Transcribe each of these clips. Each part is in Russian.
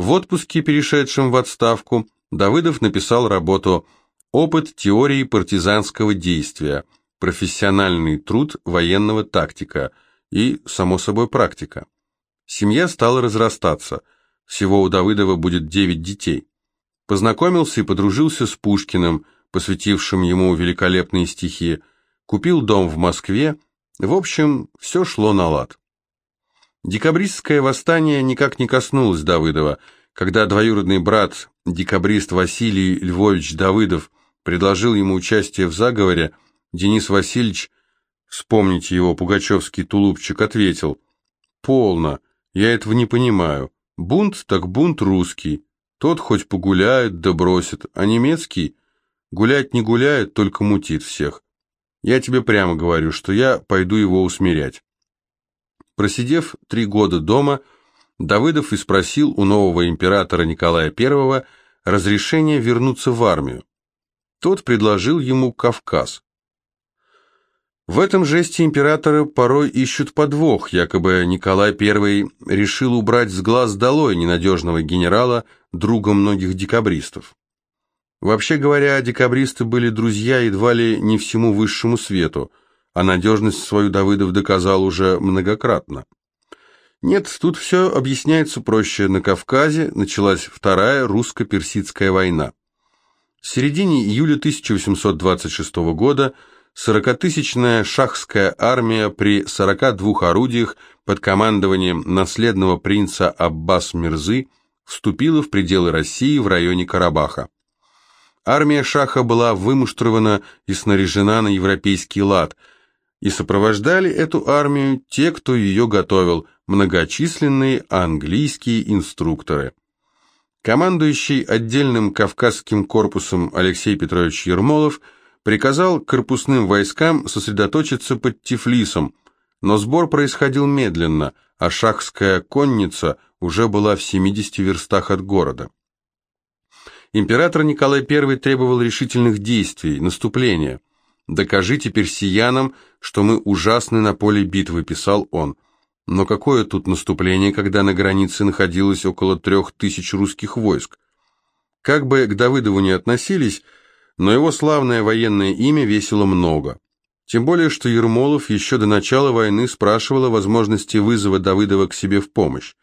В отпуске, перешедшем в отставку, Давыдов написал работу «Опыт теории партизанского действия. Профессиональный труд военного тактика» и, само собой, практика. Семья стала разрастаться. Всего у Давыдова будет девять детей. Познакомился и подружился с Пушкиным, посвятившим ему великолепные стихи, купил дом в Москве, в общем, все шло на лад. Декабристское восстание никак не коснулось Давыдова, когда двоюродный брат, декабрист Василий Львович Давыдов, предложил ему участие в заговоре, Денис Васильевич, вспомните его пугачевский тулупчик, ответил, «Полно, я этого не понимаю. Бунт так бунт русский. Тот хоть погуляет да бросит, а немецкий гулять не гуляет, только мутит всех. Я тебе прямо говорю, что я пойду его усмирять». Просидев три года дома, Давыдов и спросил у нового императора Николая I разрешения вернуться в армию. Тот предложил ему Кавказ. В этом жесте императоры порой ищут подвох, якобы Николай I решил убрать с глаз долой ненадежного генерала, друга многих декабристов. Вообще говоря, декабристы были друзья едва ли не всему высшему свету, а надежность свою Давыдов доказал уже многократно. Нет, тут все объясняется проще. На Кавказе началась Вторая русско-персидская война. В середине июля 1826 года – Сорокатысячная шахская армия при 42 орудиях под командованием наследного принца Аббас Мирзы вступила в пределы России в районе Карабаха. Армия Шаха была вымуштрована и снаряжена на европейский лад, и сопровождали эту армию те, кто ее готовил, многочисленные английские инструкторы. Командующий отдельным Кавказским корпусом Алексей Петрович Ермолов – приказал корпусным войскам сосредоточиться под Тифлисом, но сбор происходил медленно, а шахская конница уже была в 70 верстах от города. Император Николай I требовал решительных действий, наступления. «Докажите персиянам, что мы ужасны на поле битвы», – писал он. Но какое тут наступление, когда на границе находилось около трех тысяч русских войск? Как бы к Давыдову не относились, но его славное военное имя весило много. Тем более, что Ермолов еще до начала войны спрашивал о возможности вызова Давыдова к себе в помощь.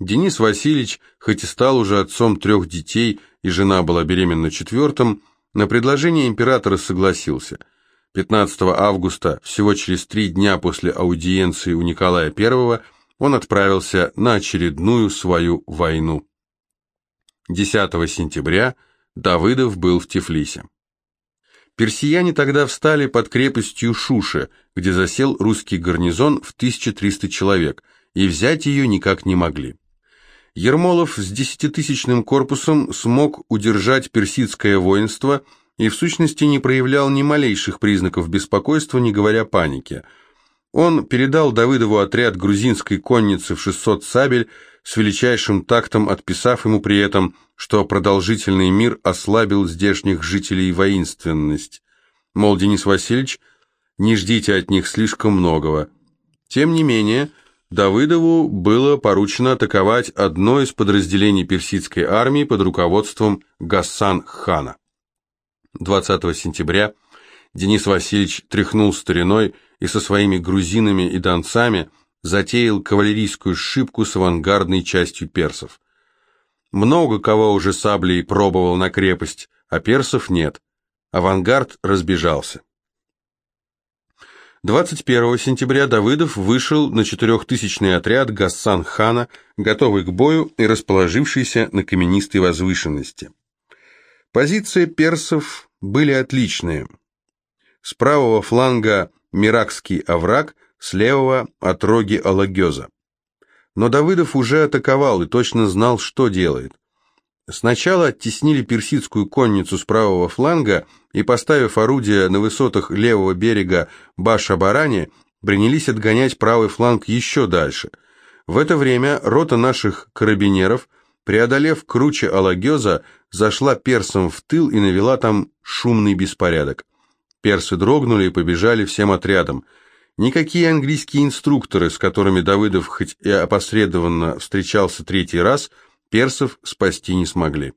Денис Васильевич, хоть и стал уже отцом трех детей, и жена была беременна четвертым, на предложение императора согласился. 15 августа, всего через три дня после аудиенции у Николая I, он отправился на очередную свою войну. 10 сентября – Давыдов был в Тифлисе. Персияне тогда встали под крепостью Шуши, где засел русский гарнизон в 1300 человек, и взять ее никак не могли. Ермолов с десятитысячным корпусом смог удержать персидское воинство и в сущности не проявлял ни малейших признаков беспокойства, не говоря паники. Он передал Давыдову отряд грузинской конницы в 600 сабель, с величайшим тактом отписав ему при этом, что продолжительный мир ослабил здешних жителей воинственность. Мол, Денис Васильевич, не ждите от них слишком многого. Тем не менее, Давыдову было поручено атаковать одно из подразделений персидской армии под руководством Гассан-хана. 20 сентября Денис Васильевич тряхнул стариной и со своими грузинами и донцами затеял кавалерийскую шибку с авангардной частью персов. Много кого уже саблей пробовал на крепость, а персов нет. Авангард разбежался. 21 сентября Давыдов вышел на четырехтысячный отряд Гассан-хана, готовый к бою и расположившийся на каменистой возвышенности. Позиции персов были отличные. С правого фланга Миракский овраг – с левого – отроги Алагеза. Но Давыдов уже атаковал и точно знал, что делает. Сначала оттеснили персидскую конницу с правого фланга и, поставив орудия на высотах левого берега Баша-Барани, принялись отгонять правый фланг еще дальше. В это время рота наших карабинеров, преодолев круче Алагеза, зашла персам в тыл и навела там шумный беспорядок. Персы дрогнули и побежали всем отрядом – Никакие английские инструкторы, с которыми Давыдов хоть и опосредованно встречался третий раз, персов спасти не смогли.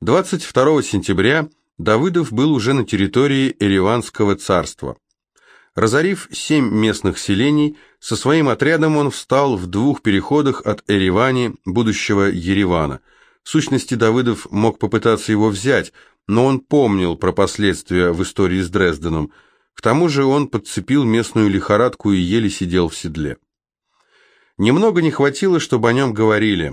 22 сентября Давыдов был уже на территории Ереванского царства. Разорив семь местных селений, со своим отрядом он встал в двух переходах от Еревани, будущего Еревана. В сущности, Давыдов мог попытаться его взять, но он помнил про последствия в истории с Дрезденом. К тому же он подцепил местную лихорадку и еле сидел в седле. Немного не хватило, чтобы о нем говорили.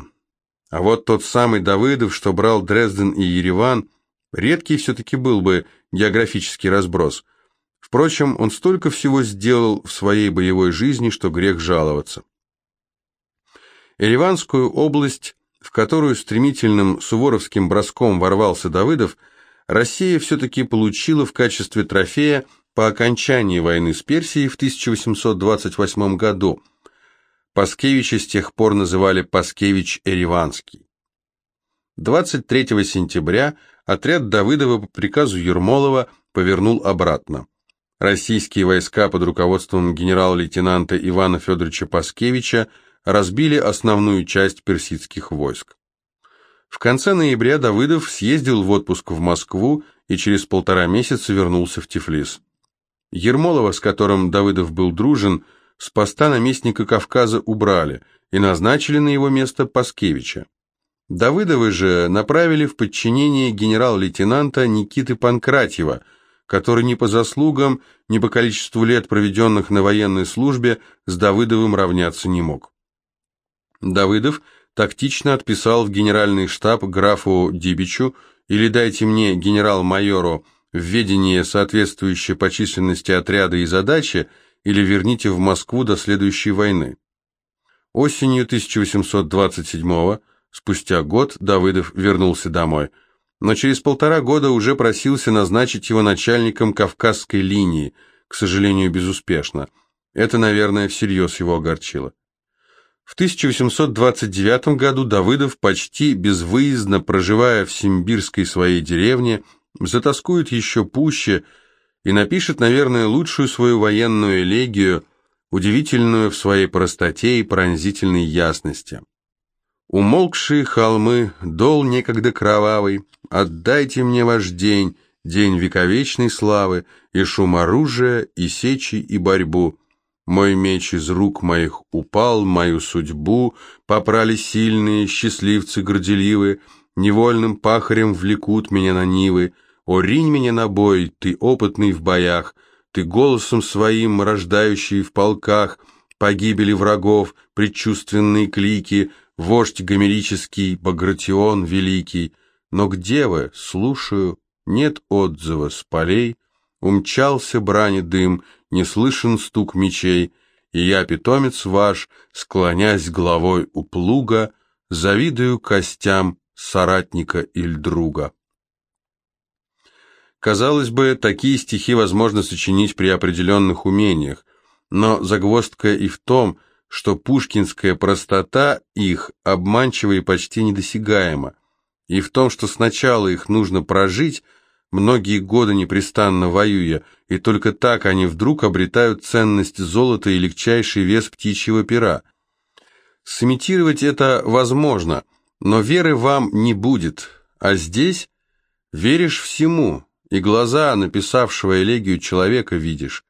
А вот тот самый Давыдов, что брал Дрезден и Ереван, редкий все-таки был бы географический разброс – Впрочем, он столько всего сделал в своей боевой жизни, что грех жаловаться. Ереванскую область, в которую стремительным суворовским броском ворвался Давыдов, Россия все-таки получила в качестве трофея по окончании войны с Персией в 1828 году. Паскевича с тех пор называли Паскевич-Ереванский. 23 сентября отряд Давыдова по приказу Ермолова повернул обратно российские войска под руководством генерал-лейтенанта Ивана Федоровича Паскевича разбили основную часть персидских войск. В конце ноября Давыдов съездил в отпуск в Москву и через полтора месяца вернулся в Тифлис. Ермолова, с которым Давыдов был дружен, с поста наместника Кавказа убрали и назначили на его место Паскевича. Давыдовы же направили в подчинение генерал-лейтенанта Никиты Панкратьева – который ни по заслугам, ни по количеству лет, проведенных на военной службе, с Давыдовым равняться не мог. Давыдов тактично отписал в генеральный штаб графу Дибичу или дайте мне генерал-майору в ведение соответствующее по численности отряда и задачи, или верните в Москву до следующей войны. Осенью 1827 спустя год, Давыдов вернулся домой – но через полтора года уже просился назначить его начальником Кавказской линии, к сожалению, безуспешно. Это, наверное, всерьез его огорчило. В 1829 году Давыдов, почти безвыездно проживая в симбирской своей деревне, затаскует еще пуще и напишет, наверное, лучшую свою военную элегию, удивительную в своей простоте и пронзительной ясности. Умолкшие холмы, дол некогда кровавый, Отдайте мне ваш день, день вековечной славы, И шум оружия, и сечи, и борьбу. Мой меч из рук моих упал, мою судьбу Попрали сильные, счастливцы горделивы, Невольным пахарем влекут меня на нивы. О, ринь меня на бой, ты опытный в боях, Ты голосом своим, рождающий в полках, Погибели врагов, предчувственные клики, Вождь гомерический, Багратион великий, Но где вы? Слушаю, нет отзыва с полей, Умчался брани дым, не слышен стук мечей, И я, питомец ваш, склонясь головой у плуга, Завидую костям соратника или друга. Казалось бы, такие стихи возможно сочинить при определенных умениях, но загвоздка и в том, что пушкинская простота их обманчива и почти недосягаема, и в том, что сначала их нужно прожить, многие годы непрестанно воюя, и только так они вдруг обретают ценность золота и легчайший вес птичьего пера. Сымитировать это возможно, но веры вам не будет, а здесь веришь всему, и глаза написавшего элегию человека видишь.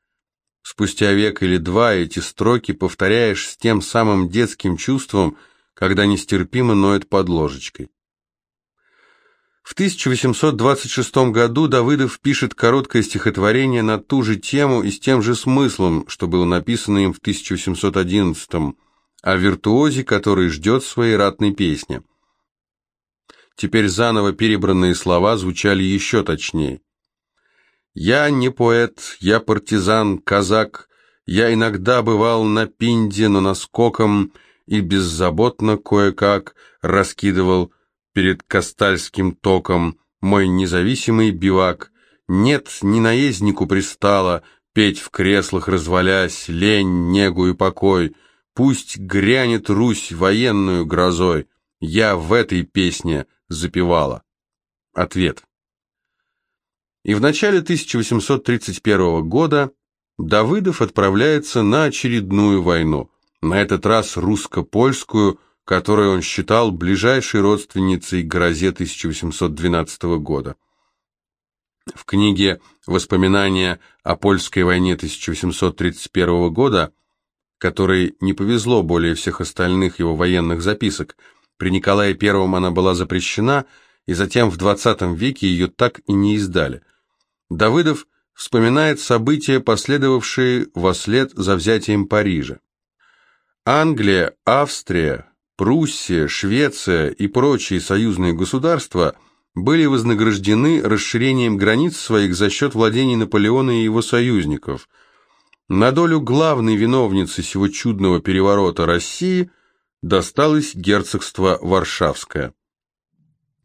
Спустя век или два эти строки повторяешь с тем самым детским чувством, когда нестерпимо ноет под ложечкой. В 1826 году Давыдов пишет короткое стихотворение на ту же тему и с тем же смыслом, что было написано им в 1811 о виртуозе, который ждет своей ратной песни. Теперь заново перебранные слова звучали еще точнее. Я не поэт, я партизан, казак, я иногда бывал на пинде, но наскоком и беззаботно кое-как раскидывал перед Кастальским током мой независимый бивак. Нет, ни наезднику пристало петь в креслах развалясь, лень, негу и покой. Пусть грянет Русь военную грозой, я в этой песне запевала. Ответ. И в начале 1831 года Давыдов отправляется на очередную войну, на этот раз русско-польскую, которую он считал ближайшей родственницей грозе 1812 года. В книге «Воспоминания о польской войне 1831 года», которой не повезло более всех остальных его военных записок, при Николае I она была запрещена, и затем в XX веке ее так и не издали. Давыдов вспоминает события, последовавшие во след за взятием Парижа. Англия, Австрия, Пруссия, Швеция и прочие союзные государства были вознаграждены расширением границ своих за счет владений Наполеона и его союзников. На долю главной виновницы сего чудного переворота России досталось герцогство Варшавское.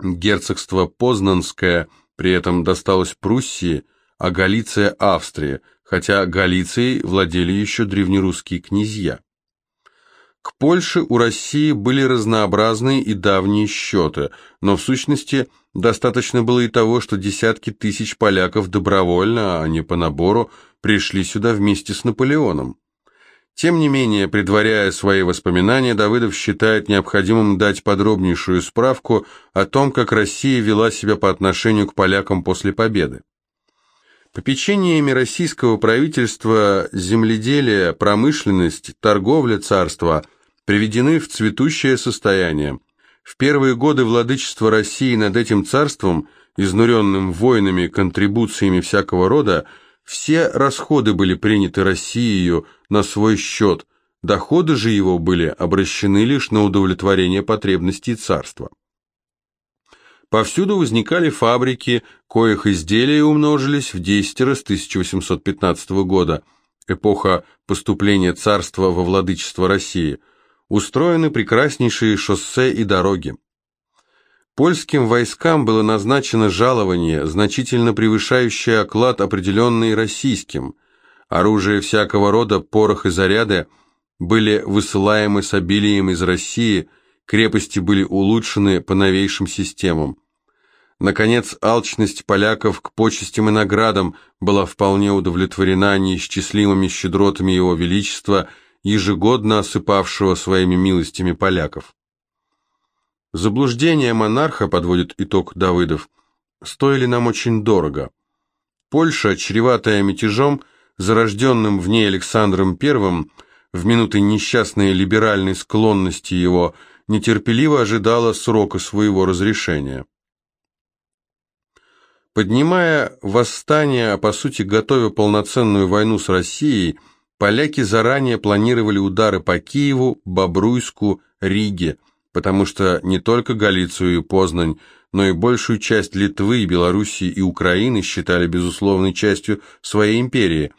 Герцогство Познанское при этом досталось Пруссии, а Галиция – Австрии, хотя Галицией владели еще древнерусские князья. К Польше у России были разнообразные и давние счеты, но в сущности достаточно было и того, что десятки тысяч поляков добровольно, а не по набору, пришли сюда вместе с Наполеоном. Тем не менее, предваряя свои воспоминания, Давыдов считает необходимым дать подробнейшую справку о том, как Россия вела себя по отношению к полякам после победы. Попечениями российского правительства земледелие, промышленность, торговля царства – приведены в цветущее состояние. В первые годы владычества России над этим царством, изнуренным войнами, контрибуциями всякого рода, все расходы были приняты Россией на свой счет, доходы же его были обращены лишь на удовлетворение потребностей царства. Повсюду возникали фабрики, коих изделия умножились в десятеро с 1815 года, эпоха поступления царства во владычество России – устроены прекраснейшие шоссе и дороги. Польским войскам было назначено жалование, значительно превышающее оклад, определенный российским. Оружие всякого рода, порох и заряды были высылаемы с обилием из России, крепости были улучшены по новейшим системам. Наконец, алчность поляков к почестям и наградам была вполне удовлетворена неисчислимыми щедротами его величества – ежегодно осыпавшего своими милостями поляков. Заблуждение монарха, подводит итог Давыдов, стоили нам очень дорого. Польша, чреватая мятежом, зарожденным в ней Александром I, в минуты несчастной либеральной склонности его, нетерпеливо ожидала срока своего разрешения. Поднимая восстание, а по сути готовя полноценную войну с Россией, Поляки заранее планировали удары по Киеву, Бобруйску, Риге, потому что не только Галицию и Познань, но и большую часть Литвы, Белоруссии и Украины считали безусловной частью своей империи.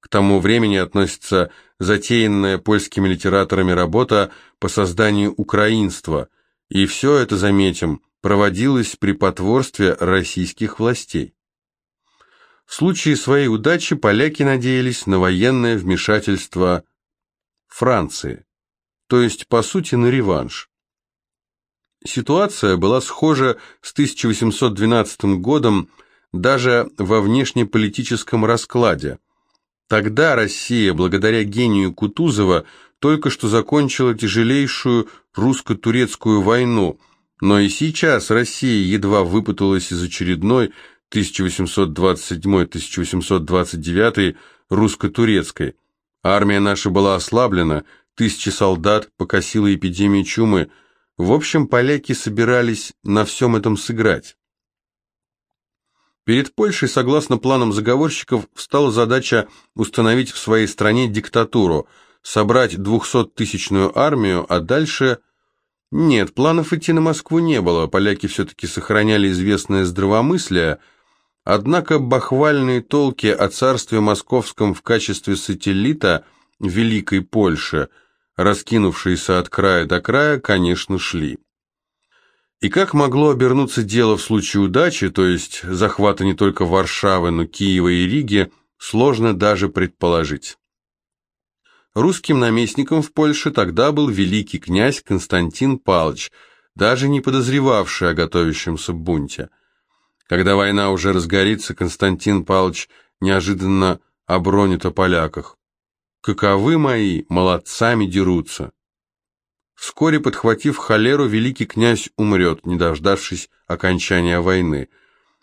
К тому времени относится затеянная польскими литераторами работа по созданию украинства, и все это, заметим, проводилось при потворстве российских властей. В случае своей удачи поляки надеялись на военное вмешательство Франции, то есть, по сути, на реванш. Ситуация была схожа с 1812 годом даже во внешнеполитическом раскладе. Тогда Россия, благодаря гению Кутузова, только что закончила тяжелейшую русско-турецкую войну, но и сейчас Россия едва выпуталась из очередной 1827-1829 русско-турецкой. Армия наша была ослаблена, тысячи солдат покосила эпидемия чумы. В общем, поляки собирались на всем этом сыграть. Перед Польшей, согласно планам заговорщиков, встала задача установить в своей стране диктатуру, собрать двухсоттысячную армию, а дальше... Нет, планов идти на Москву не было, поляки все-таки сохраняли известное здравомыслие – Однако бахвальные толки о царстве московском в качестве сателлита Великой Польши, раскинувшиеся от края до края, конечно, шли. И как могло обернуться дело в случае удачи, то есть захвата не только Варшавы, но Киева и Риги, сложно даже предположить. Русским наместником в Польше тогда был великий князь Константин Палыч, даже не подозревавший о готовящемся бунте – когда война уже разгорится, Константин Павлович неожиданно обронит о поляках. Каковы мои, молодцами дерутся. Вскоре, подхватив холеру, великий князь умрет, не дождавшись окончания войны.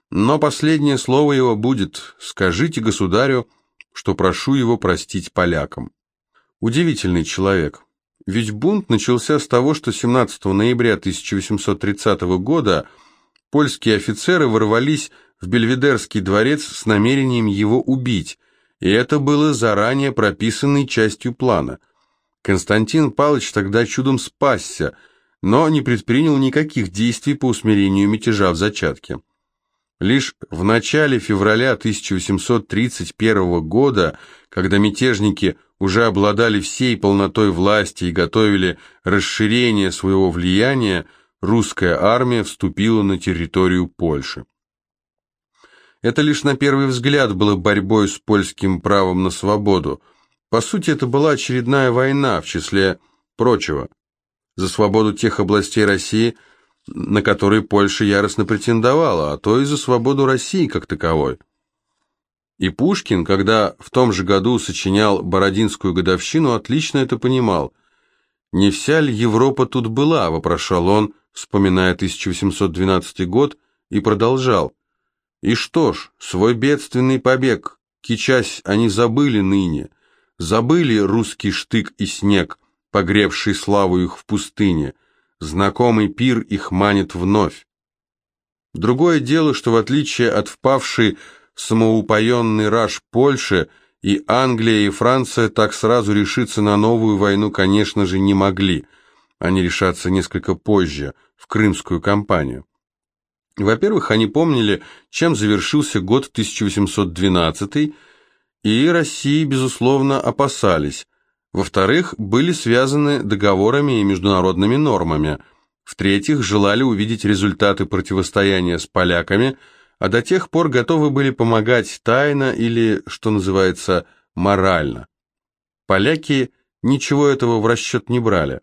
Но последнее слово его будет «Скажите государю, что прошу его простить полякам». Удивительный человек. Ведь бунт начался с того, что 17 ноября 1830 года польские офицеры ворвались в Бельведерский дворец с намерением его убить, и это было заранее прописанной частью плана. Константин Павлович тогда чудом спасся, но не предпринял никаких действий по усмирению мятежа в зачатке. Лишь в начале февраля 1831 года, когда мятежники уже обладали всей полнотой власти и готовили расширение своего влияния, русская армия вступила на территорию Польши. Это лишь на первый взгляд было борьбой с польским правом на свободу. По сути, это была очередная война, в числе прочего, за свободу тех областей России, на которые Польша яростно претендовала, а то и за свободу России как таковой. И Пушкин, когда в том же году сочинял «Бородинскую годовщину», отлично это понимал. «Не вся ли Европа тут была?» – вопрошал он, вспоминая 1812 год, и продолжал. И что ж, свой бедственный побег, кичась, они забыли ныне, забыли русский штык и снег, погребший славу их в пустыне, знакомый пир их манит вновь. Другое дело, что в отличие от впавшей самоупоенный раж Польши, и Англия, и Франция так сразу решиться на новую войну, конечно же, не могли. Они решатся несколько позже, в Крымскую кампанию. Во-первых, они помнили, чем завершился год 1812, и России, безусловно, опасались. Во-вторых, были связаны договорами и международными нормами. В-третьих, желали увидеть результаты противостояния с поляками, а до тех пор готовы были помогать тайно или, что называется, морально. Поляки ничего этого в расчет не брали.